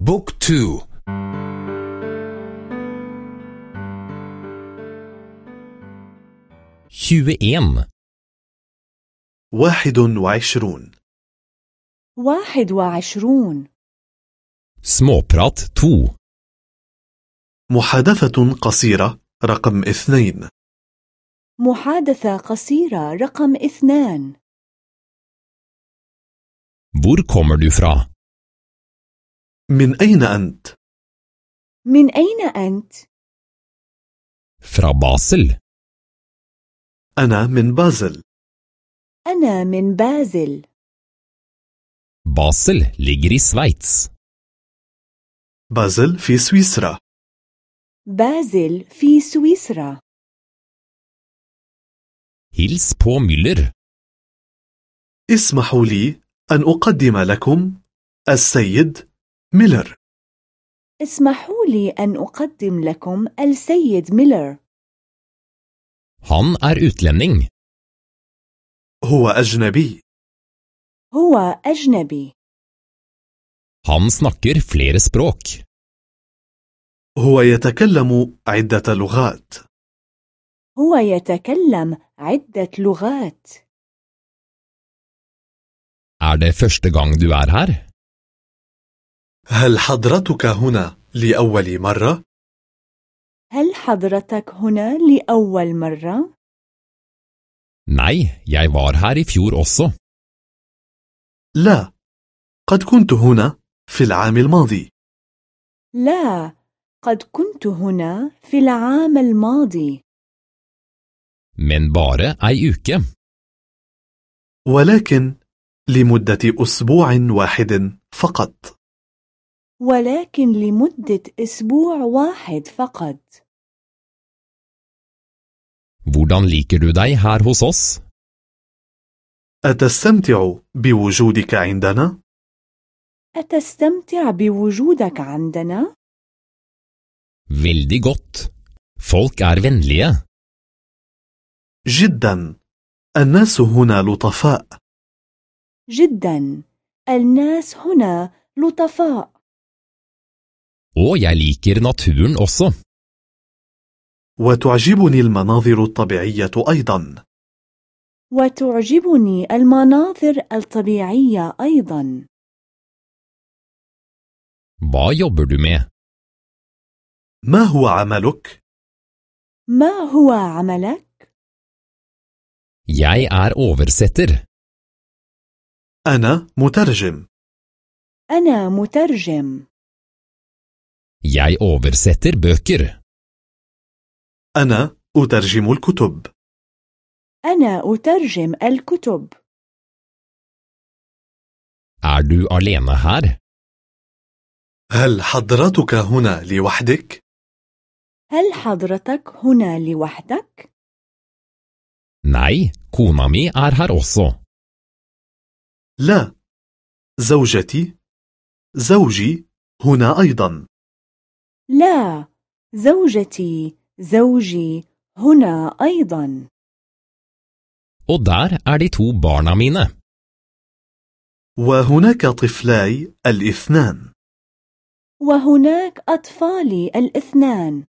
بوك تو tjueen, واحد وعشرون. واحد وعشرون. Småprat to, محادثة قصيرة رقم اثنين. محادثة قصيرة رقم اثنان. Hvor kommer du fra? من أين أنت؟ من أين أنت؟ Fra Basel. أنا من بازل أنا من بازل Basel ligger i Sveits. بازل في سويسرا بازل في سويسرا Hils på Müller. اسمحوا لي أن أقدم لكم السيد ميلر اسمحوا لي أن أقدم لكم السيد ميلر Han er utlending. هو أجنبي هو أجنبي Han snakker flere språk. هو يتكلم عدة لغات هو يتكلم عدة لغات Er det første gang du er her? هل حضرتك هنا لأول مرة؟ هل حضرتك هنا لأول مرة؟ Nei, jeg var her i fjor også. لا قد كنت هنا في العام الماضي لا قد كنت هنا في العام الماضي Men bare ei uke. ولكن لمدة أسبوع واحد فقط ولكن لمدة أسبوع واحد فقط Hvordan liker du deg her hos oss? أتستمتع بوجودك عندنا؟ أتستمتع بوجودك عندنا؟ Veldig godt. Folk er vennlige. جدا الناس هنا لطفاء جدا الناس هنا لطفاء Og jeg liker naturen også. وتعجبني المناظر الطبيعية أيضا وتعجبني المناظر الطبيعية أيضا Hva jobber du med? ما هو عملك؟ ما هو عملك؟ Jeg er oversetter. أنا مترجم أنا مترجم Jeg oversetter bøker. أنا أترجم الكتب أنا أترجم الكتب Er du alene her? هل حضرتك هنا لوحدك؟ هل حضرتك هنا لوحدك؟ Nei, kona mi er her også. لا زوجتي زوجي هنا أيضا لا زوجتي زوجي هنا أيضا. Og der er de to barna mine. وهناك طفلاي الاثنان. وهناك أطفالي الاثنان.